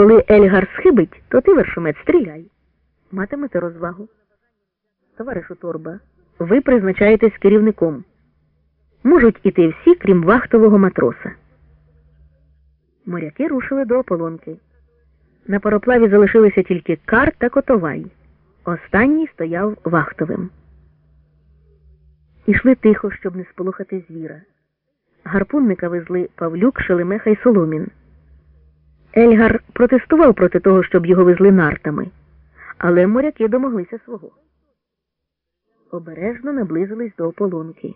Коли Ельгар схибить, то ти вершомет стріляй. Матимете розвагу. Товаришу Торба, ви призначаєтесь керівником. Можуть іти всі, крім вахтового матроса. Моряки рушили до ополонки. На пароплаві залишилися тільки кар та котовай. Останній стояв вахтовим. Ішли тихо, щоб не сполохати звіра. Гарпунника везли Павлюк, Шелемеха й Соломін. Ельгар протестував проти того, щоб його везли нартами, але моряки домоглися свого. Обережно наблизились до ополонки.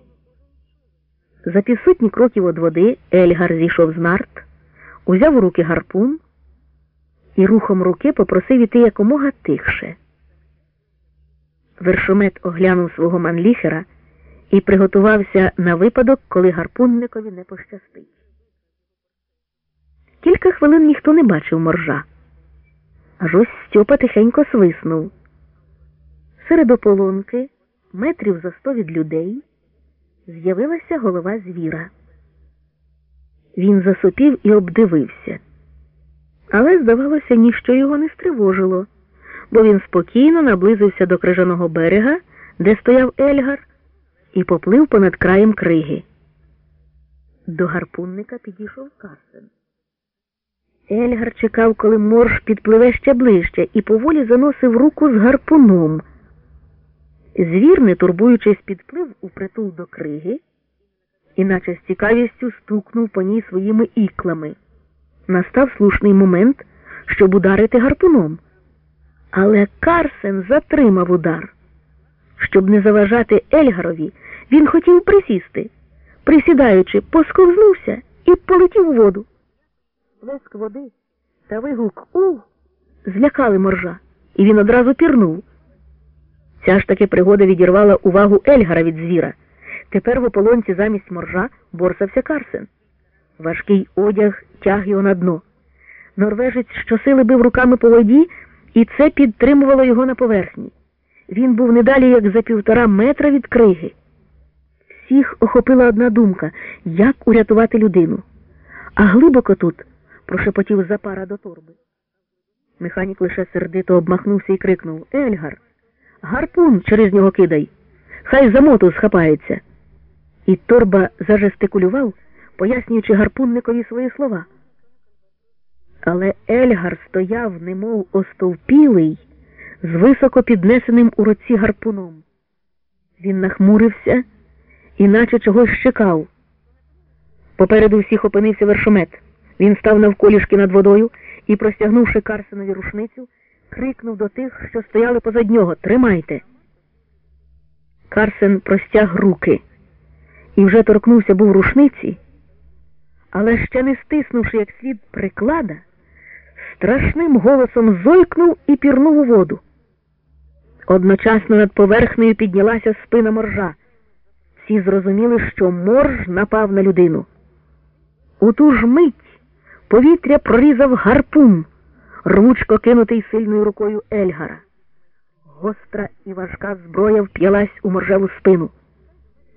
За півсотні кроків від води Ельгар зійшов з нарт, узяв у руки гарпун і рухом руки попросив іти якомога тихше. Вершомет оглянув свого манліхера і приготувався на випадок, коли гарпунникові не пощастить. Кілька хвилин ніхто не бачив моржа. Аж ось Стьопа тихенько свиснув. Серед ополонки, метрів за сто від людей, з'явилася голова звіра. Він засопів і обдивився. Але, здавалося, ніщо його не стривожило, бо він спокійно наблизився до крижаного берега, де стояв Ельгар, і поплив понад краєм криги. До гарпунника підійшов Карсен. Ельгар чекав, коли морж підпливе ще ближче, і поволі заносив руку з гарпуном. Звір, не турбуючись, підплив упритул до криги, і наче з цікавістю стукнув по ній своїми іклами. Настав слушний момент, щоб ударити гарпуном. Але Карсен затримав удар. Щоб не заважати Ельгарові, він хотів присісти. Присідаючи, посковзнувся і полетів у воду. Плеск води та вигук злякали моржа, і він одразу пірнув. Ця ж таки пригода відірвала увагу Ельгара від звіра. Тепер в ополонці замість моржа борсався Карсен. Важкий одяг тяг його на дно. Норвежець щосили бив руками по воді, і це підтримувало його на поверхні. Він був не далі, як за півтора метра від криги. Всіх охопила одна думка як урятувати людину. А глибоко тут прошепотів запара до торби. Механік лише сердито обмахнувся і крикнув Ельгар, гарпун через нього кидай. Хай за моту схапається. І торба зажестикулював, пояснюючи гарпунникові свої слова. Але Ельгар стояв, немов остовпілий, з високо піднесеним у руці гарпуном. Він нахмурився, іначе чогось чекав. Попереду всіх опинився вершомет. Він став навколішки над водою і, простягнувши Карсенові рушницю, крикнув до тих, що стояли позад нього Тримайте. Карсен простяг руки і вже торкнувся був рушниці, але ще не стиснувши як слід приклада, страшним голосом зойкнув і пірнув у воду. Одночасно над поверхнею піднялася спина моржа. Всі зрозуміли, що морж напав на людину. У ту ж мить повітря прорізав гарпун, рвучко кинутий сильною рукою Ельгара. Гостра і важка зброя вп'ялась у моржеву спину.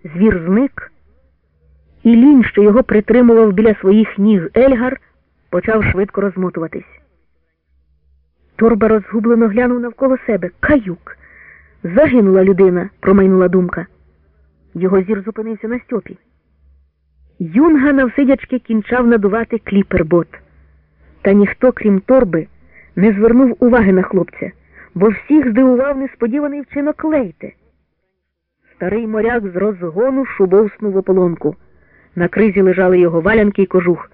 Звір зник, і лінь, що його притримував біля своїх ніг Ельгар, почав швидко розмотуватись. Торба розгублено глянув навколо себе. Каюк. Загинула людина, промайнула думка. Його зір зупинився на стьопі. Юнга навсидячки кінчав надувати кліпербот. Та ніхто, крім торби, не звернув уваги на хлопця, бо всіх здивував несподіваний вчинок лейте. Старий моряк з розгону шубовснув ополонку. На кризі лежали його валянки й кожух.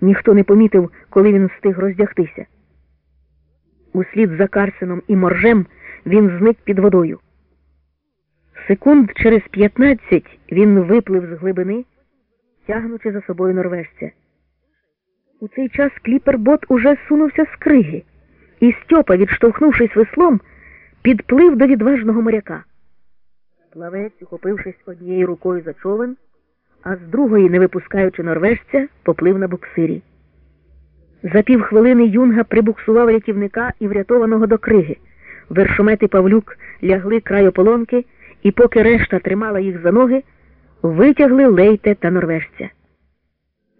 Ніхто не помітив, коли він встиг роздягтися. Услід за Карсеном і моржем він зник під водою. Секунд через п'ятнадцять він виплив з глибини, тягнучи за собою норвежця. У цей час кліпербот уже сунувся з криги, і Стьопа, відштовхнувшись веслом, підплив до відважного моряка. Плавець, ухопившись однією рукою за човен, а з другої, не випускаючи норвежця, поплив на буксирі. За півхвилини юнга прибуксував рятівника і врятованого до криги. Вершомет і Павлюк лягли край ополонки, і поки решта тримала їх за ноги, витягли лейте та норвежця.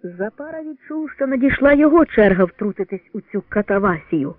Запара відчув, що надійшла його черга втрутитись у цю катавасію.